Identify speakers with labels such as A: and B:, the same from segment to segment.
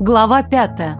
A: Глава пятая.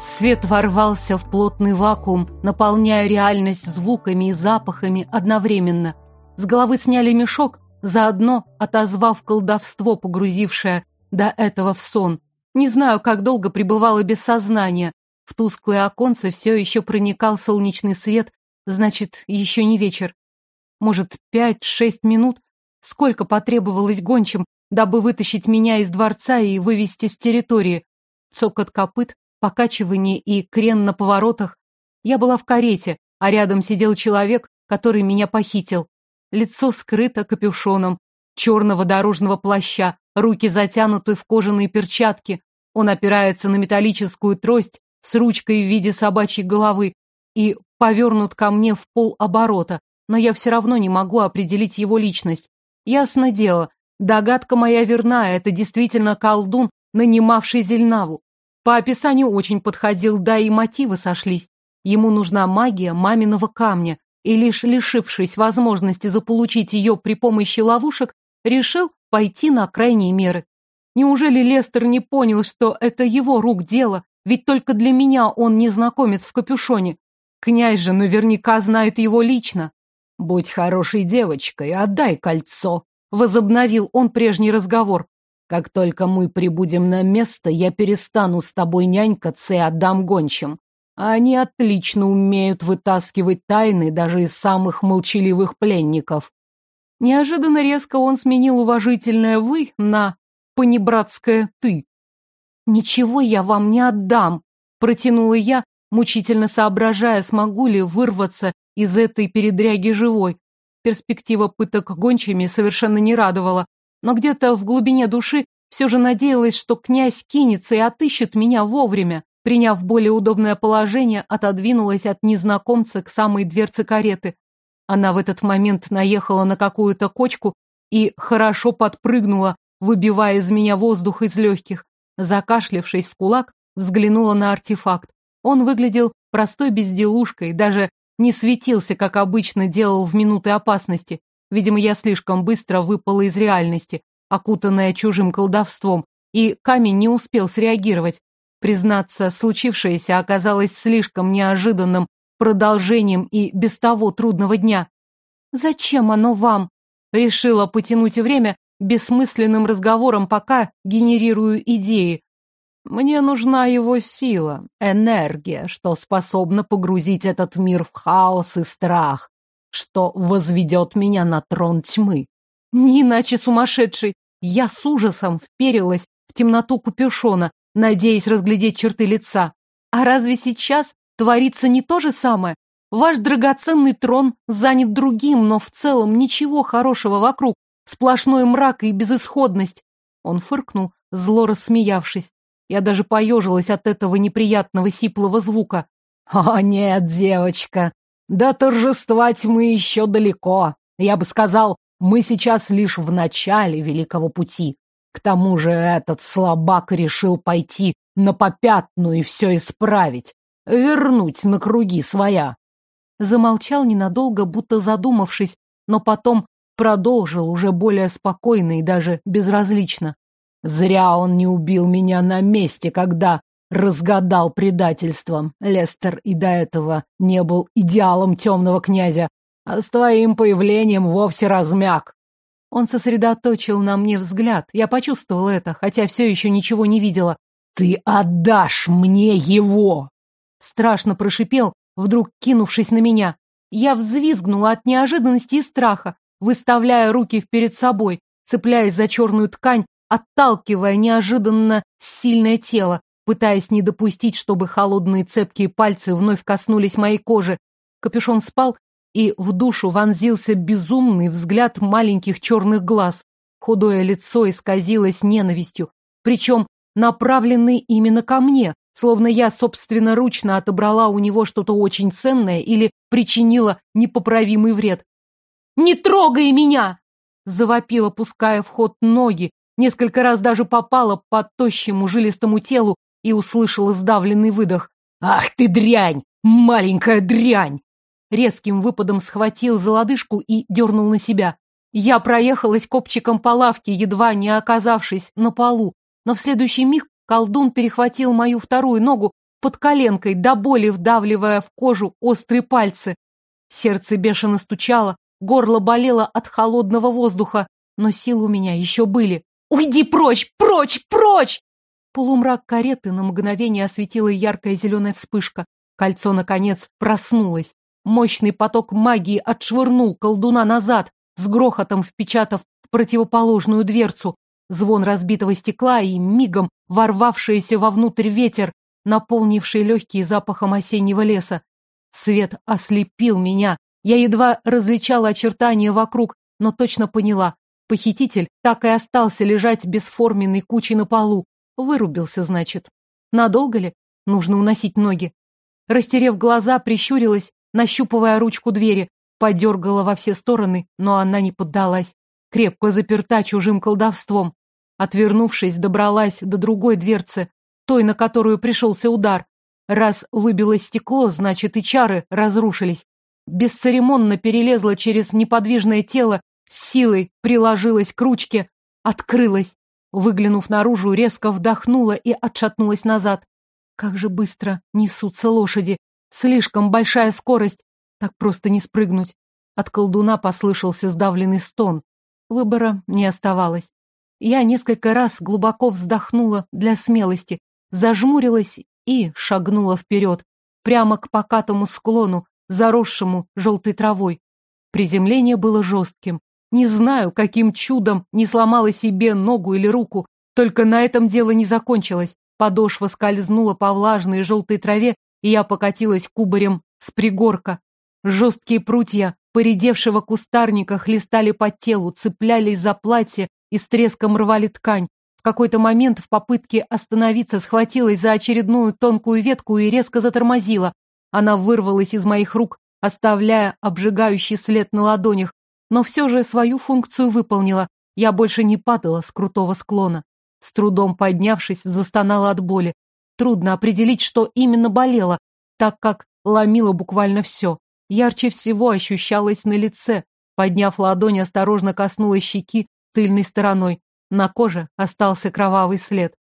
A: Свет ворвался в плотный вакуум, наполняя реальность звуками и запахами одновременно. С головы сняли мешок, заодно отозвав колдовство, погрузившее до этого в сон. Не знаю, как долго пребывала без сознания. В тусклое оконце все еще проникал солнечный свет, значит, еще не вечер. Может, пять-шесть минут? Сколько потребовалось гончим, дабы вытащить меня из дворца и вывести с территории? Цокот копыт, покачивание и крен на поворотах. Я была в карете, а рядом сидел человек, который меня похитил. Лицо скрыто капюшоном, черного дорожного плаща, руки затянуты в кожаные перчатки. Он опирается на металлическую трость с ручкой в виде собачьей головы и повернут ко мне в пол оборота, но я все равно не могу определить его личность. Ясно дело, догадка моя верна, это действительно колдун, нанимавший Зельнаву. По описанию очень подходил, да и мотивы сошлись. Ему нужна магия маминого камня, и лишь лишившись возможности заполучить ее при помощи ловушек, решил пойти на крайние меры. Неужели Лестер не понял, что это его рук дело, ведь только для меня он незнакомец в капюшоне? Князь же наверняка знает его лично. «Будь хорошей девочкой, отдай кольцо», — возобновил он прежний разговор. «Как только мы прибудем на место, я перестану с тобой нянькаться и отдам гончим. Они отлично умеют вытаскивать тайны даже из самых молчаливых пленников. Неожиданно резко он сменил уважительное «вы» на понебратское «ты». «Ничего я вам не отдам», — протянула я, мучительно соображая, смогу ли вырваться из этой передряги живой. Перспектива пыток гончими совершенно не радовала, но где-то в глубине души все же надеялась, что князь кинется и отыщет меня вовремя. Приняв более удобное положение, отодвинулась от незнакомца к самой дверце кареты. Она в этот момент наехала на какую-то кочку и хорошо подпрыгнула, выбивая из меня воздух из легких. Закашлявшись в кулак, взглянула на артефакт. Он выглядел простой безделушкой, даже не светился, как обычно делал в минуты опасности. Видимо, я слишком быстро выпала из реальности, окутанная чужим колдовством, и камень не успел среагировать. Признаться, случившееся оказалось слишком неожиданным продолжением и без того трудного дня. «Зачем оно вам?» Решила потянуть время бессмысленным разговором, пока генерирую идеи. Мне нужна его сила, энергия, что способна погрузить этот мир в хаос и страх, что возведет меня на трон тьмы. Не иначе сумасшедший. Я с ужасом вперилась в темноту капюшона, надеясь разглядеть черты лица. А разве сейчас творится не то же самое? Ваш драгоценный трон занят другим, но в целом ничего хорошего вокруг. Сплошной мрак и безысходность. Он фыркнул, зло рассмеявшись. Я даже поежилась от этого неприятного сиплого звука. «О, нет, девочка, до торжества тьмы еще далеко. Я бы сказал, мы сейчас лишь в начале великого пути. К тому же этот слабак решил пойти на попятную и все исправить, вернуть на круги своя. Замолчал ненадолго, будто задумавшись, но потом продолжил уже более спокойно и даже безразлично. Зря он не убил меня на месте, когда разгадал предательством. Лестер и до этого не был идеалом темного князя, а с твоим появлением вовсе размяк. Он сосредоточил на мне взгляд. Я почувствовала это, хотя все еще ничего не видела. «Ты отдашь мне его!» Страшно прошипел, вдруг кинувшись на меня. Я взвизгнула от неожиданности и страха, выставляя руки перед собой, цепляясь за черную ткань, отталкивая неожиданно сильное тело, пытаясь не допустить, чтобы холодные цепкие пальцы вновь коснулись моей кожи. Капюшон спал, и в душу вонзился безумный взгляд маленьких черных глаз. Худое лицо исказилось ненавистью, причем направленный именно ко мне, словно я собственноручно отобрала у него что-то очень ценное или причинила непоправимый вред. «Не трогай меня!» Завопила, пуская в ход ноги, несколько раз даже попала по тощему жилистому телу и услышала сдавленный выдох. «Ах ты дрянь! Маленькая дрянь!» резким выпадом схватил за лодыжку и дернул на себя. Я проехалась копчиком по лавке, едва не оказавшись на полу, но в следующий миг колдун перехватил мою вторую ногу под коленкой, до боли вдавливая в кожу острые пальцы. Сердце бешено стучало, горло болело от холодного воздуха, но силы у меня еще были. «Уйди прочь! Прочь! Прочь!» Полумрак кареты на мгновение осветила яркая зеленая вспышка. Кольцо, наконец, проснулось. Мощный поток магии отшвырнул колдуна назад, с грохотом впечатав в противоположную дверцу. Звон разбитого стекла и мигом ворвавшийся вовнутрь ветер, наполнивший легкие запахом осеннего леса. Свет ослепил меня. Я едва различала очертания вокруг, но точно поняла. Похититель так и остался лежать бесформенной кучей на полу. Вырубился, значит. Надолго ли? Нужно уносить ноги. Растерев глаза, прищурилась, нащупывая ручку двери. Подергала во все стороны, но она не поддалась. Крепко заперта чужим колдовством. Отвернувшись, добралась до другой дверцы, той, на которую пришелся удар. Раз выбило стекло, значит и чары разрушились. Бесцеремонно перелезла через неподвижное тело, силой приложилась к ручке, открылась. Выглянув наружу, резко вдохнула и отшатнулась назад. Как же быстро несутся лошади. Слишком большая скорость. Так просто не спрыгнуть. От колдуна послышался сдавленный стон. Выбора не оставалось. Я несколько раз глубоко вздохнула для смелости, зажмурилась и шагнула вперед, прямо к покатому склону, заросшему желтой травой. Приземление было жестким. Не знаю, каким чудом не сломала себе ногу или руку, только на этом дело не закончилось. Подошва скользнула по влажной желтой траве, и я покатилась кубарем с пригорка. Жесткие прутья поредевшего кустарника хлестали по телу, цеплялись за платье и с треском рвали ткань. В какой-то момент в попытке остановиться схватилась за очередную тонкую ветку и резко затормозила. Она вырвалась из моих рук, оставляя обжигающий след на ладонях, но все же свою функцию выполнила. Я больше не падала с крутого склона. С трудом поднявшись, застонала от боли. Трудно определить, что именно болело, так как ломило буквально все. Ярче всего ощущалось на лице. Подняв ладонь, осторожно коснулась щеки тыльной стороной. На коже остался кровавый след.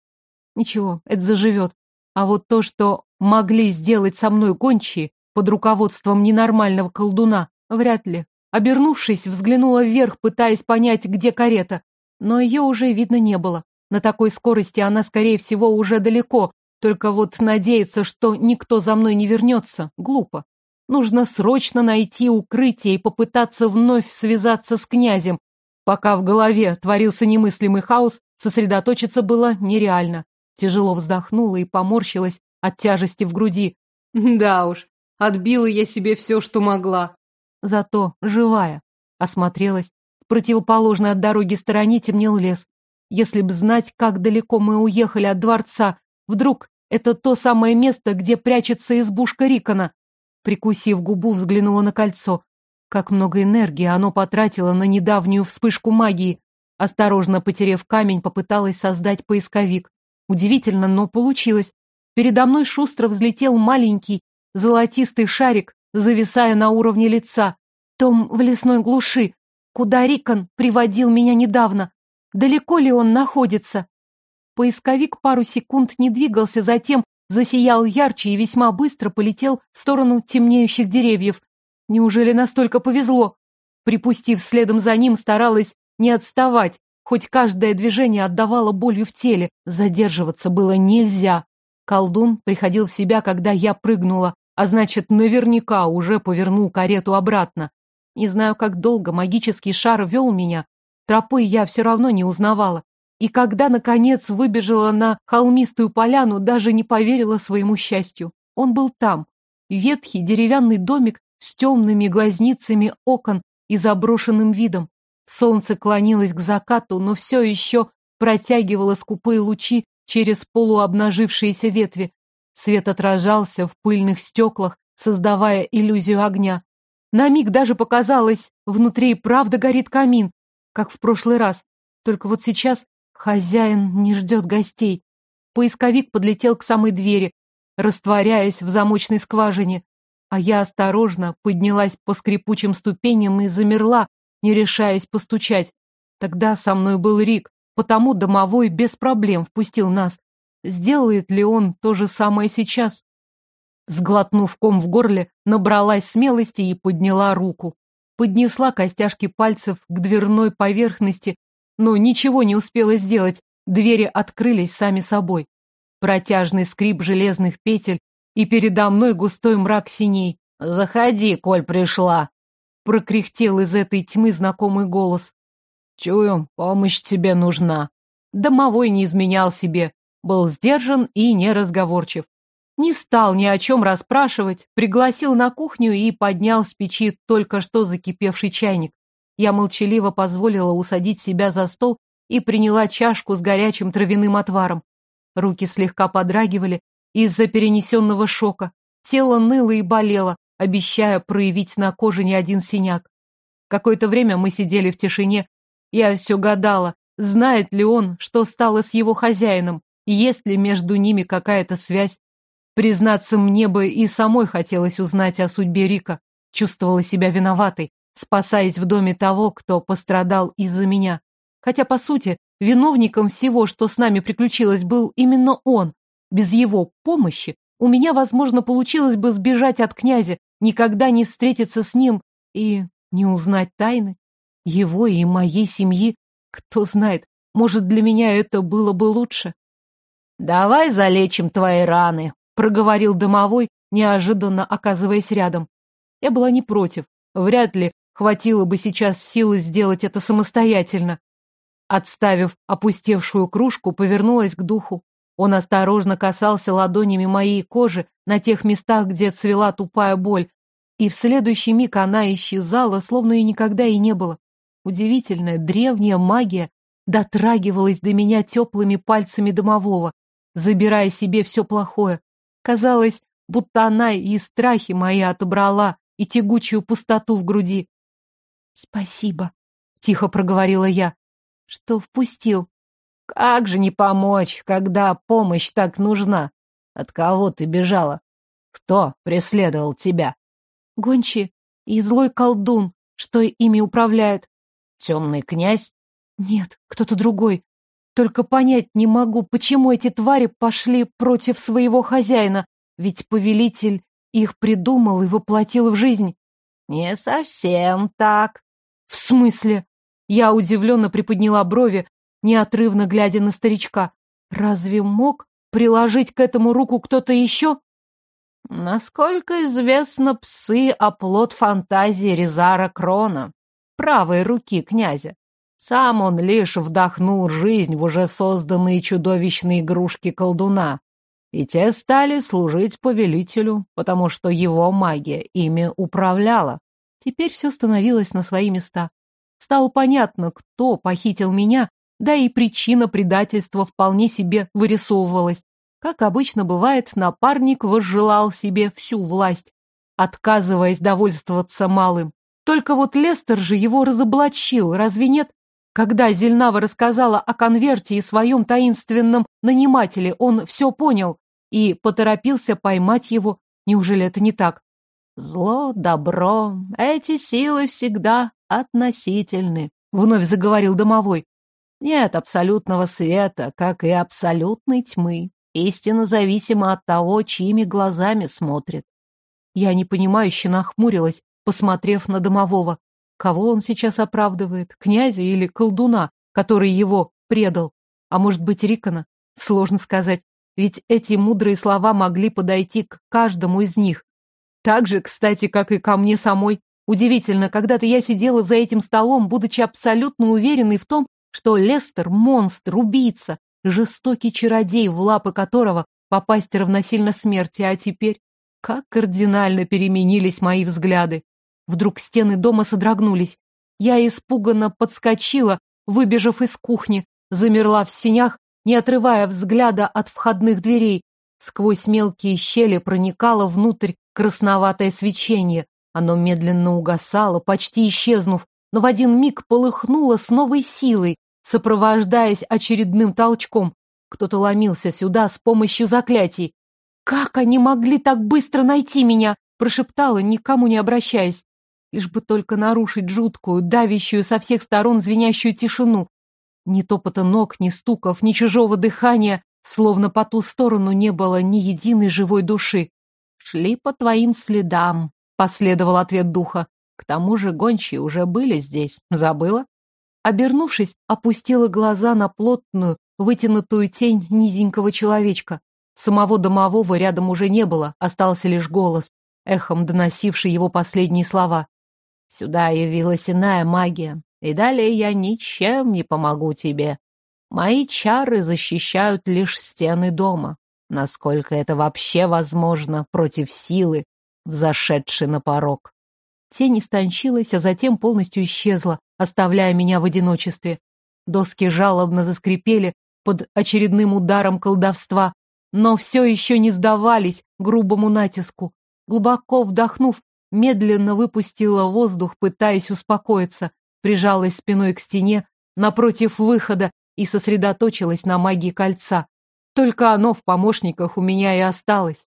A: Ничего, это заживет. А вот то, что могли сделать со мной гончие под руководством ненормального колдуна, вряд ли. Обернувшись, взглянула вверх, пытаясь понять, где карета. Но ее уже видно не было. На такой скорости она, скорее всего, уже далеко. Только вот надеяться, что никто за мной не вернется, глупо. Нужно срочно найти укрытие и попытаться вновь связаться с князем, Пока в голове творился немыслимый хаос, сосредоточиться было нереально. Тяжело вздохнула и поморщилась от тяжести в груди. Да уж, отбила я себе все, что могла. Зато живая. Осмотрелась. В противоположной от дороги стороне темнел лес. Если б знать, как далеко мы уехали от дворца, вдруг это то самое место, где прячется избушка Рикона. Прикусив губу, взглянула на кольцо. Как много энергии оно потратило на недавнюю вспышку магии. Осторожно потерев камень, попыталась создать поисковик. Удивительно, но получилось. Передо мной шустро взлетел маленький золотистый шарик, зависая на уровне лица. Том в лесной глуши, куда Рикон приводил меня недавно. Далеко ли он находится? Поисковик пару секунд не двигался, затем засиял ярче и весьма быстро полетел в сторону темнеющих деревьев. Неужели настолько повезло? Припустив следом за ним, старалась не отставать, хоть каждое движение отдавало болью в теле. Задерживаться было нельзя. Колдун приходил в себя, когда я прыгнула, а значит, наверняка уже повернул карету обратно. Не знаю, как долго магический шар вел меня. Тропы я все равно не узнавала. И когда, наконец, выбежала на холмистую поляну, даже не поверила своему счастью. Он был там. Ветхий деревянный домик с темными глазницами окон и заброшенным видом. Солнце клонилось к закату, но все еще протягивало скупые лучи через полуобнажившиеся ветви. Свет отражался в пыльных стеклах, создавая иллюзию огня. На миг даже показалось, внутри правда горит камин, как в прошлый раз. Только вот сейчас хозяин не ждет гостей. Поисковик подлетел к самой двери, растворяясь в замочной скважине. А я осторожно поднялась по скрипучим ступеням и замерла, не решаясь постучать. Тогда со мной был Рик, потому домовой без проблем впустил нас. Сделает ли он то же самое сейчас? Сглотнув ком в горле, набралась смелости и подняла руку. Поднесла костяшки пальцев к дверной поверхности, но ничего не успела сделать. Двери открылись сами собой. Протяжный скрип железных петель, и передо мной густой мрак синей. «Заходи, коль пришла!» Прокряхтел из этой тьмы знакомый голос. «Чую, помощь тебе нужна». Домовой не изменял себе, был сдержан и неразговорчив. Не стал ни о чем расспрашивать, пригласил на кухню и поднял с печи только что закипевший чайник. Я молчаливо позволила усадить себя за стол и приняла чашку с горячим травяным отваром. Руки слегка подрагивали из-за перенесенного шока. Тело ныло и болело, обещая проявить на коже не один синяк. Какое-то время мы сидели в тишине. Я все гадала, знает ли он, что стало с его хозяином, есть ли между ними какая-то связь. Признаться, мне бы и самой хотелось узнать о судьбе Рика. Чувствовала себя виноватой, спасаясь в доме того, кто пострадал из-за меня. Хотя, по сути, виновником всего, что с нами приключилось, был именно он. Без его помощи у меня, возможно, получилось бы сбежать от князя, никогда не встретиться с ним и не узнать тайны. Его и моей семьи. Кто знает, может, для меня это было бы лучше. «Давай залечим твои раны», проговорил домовой, неожиданно оказываясь рядом. Я была не против. Вряд ли хватило бы сейчас силы сделать это самостоятельно. Отставив опустевшую кружку, повернулась к духу. Он осторожно касался ладонями моей кожи на тех местах, где цвела тупая боль, и в следующий миг она исчезала, словно и никогда и не было. Удивительная древняя магия дотрагивалась до меня теплыми пальцами домового, забирая себе все плохое, Казалось, будто она и страхи мои отобрала, и тягучую пустоту в груди. «Спасибо», — тихо проговорила я, — «что впустил». «Как же не помочь, когда помощь так нужна? От кого ты бежала? Кто преследовал тебя?» «Гончи и злой колдун, что ими управляет». «Темный князь?» «Нет, кто-то другой. Только понять не могу, почему эти твари пошли против своего хозяина, ведь повелитель их придумал и воплотил в жизнь. Не совсем так. В смысле? Я удивленно приподняла брови, неотрывно глядя на старичка. Разве мог приложить к этому руку кто-то еще? Насколько известно, псы — оплот фантазии Резара Крона, правой руки князя. Сам он лишь вдохнул жизнь в уже созданные чудовищные игрушки колдуна, и те стали служить повелителю, потому что его магия ими управляла. Теперь все становилось на свои места. Стало понятно, кто похитил меня, да и причина предательства вполне себе вырисовывалась. Как обычно бывает, напарник возжелал себе всю власть, отказываясь довольствоваться малым. Только вот Лестер же его разоблачил, разве нет? Когда Зельнава рассказала о конверте и своем таинственном нанимателе, он все понял и поторопился поймать его. Неужели это не так? Зло, добро, эти силы всегда относительны, вновь заговорил домовой. Нет абсолютного света, как и абсолютной тьмы. Истина зависима от того, чьими глазами смотрит. Я непонимающе нахмурилась, посмотрев на домового. Кого он сейчас оправдывает? Князя или колдуна, который его предал? А может быть, Рикона? Сложно сказать, ведь эти мудрые слова могли подойти к каждому из них. Так же, кстати, как и ко мне самой. Удивительно, когда-то я сидела за этим столом, будучи абсолютно уверенной в том, что Лестер — монстр, убийца, жестокий чародей, в лапы которого попасть равносильно смерти, а теперь... Как кардинально переменились мои взгляды. Вдруг стены дома содрогнулись. Я испуганно подскочила, выбежав из кухни, замерла в синях, не отрывая взгляда от входных дверей. Сквозь мелкие щели проникало внутрь красноватое свечение. Оно медленно угасало, почти исчезнув, но в один миг полыхнуло с новой силой, сопровождаясь очередным толчком. Кто-то ломился сюда с помощью заклятий. «Как они могли так быстро найти меня?» прошептала, никому не обращаясь. Лишь бы только нарушить жуткую, давящую со всех сторон звенящую тишину. Ни топота ног, ни стуков, ни чужого дыхания, словно по ту сторону не было ни единой живой души. «Шли по твоим следам», — последовал ответ духа. «К тому же гончие уже были здесь. Забыла?» Обернувшись, опустила глаза на плотную, вытянутую тень низенького человечка. Самого домового рядом уже не было, остался лишь голос, эхом доносивший его последние слова. «Сюда явилась иная магия, и далее я ничем не помогу тебе. Мои чары защищают лишь стены дома, насколько это вообще возможно против силы, взошедшей на порог». Тень истончилась, а затем полностью исчезла, оставляя меня в одиночестве. Доски жалобно заскрипели под очередным ударом колдовства, но все еще не сдавались грубому натиску. Глубоко вдохнув, медленно выпустила воздух, пытаясь успокоиться, прижалась спиной к стене напротив выхода и сосредоточилась на магии кольца. Только оно в помощниках у меня и осталось.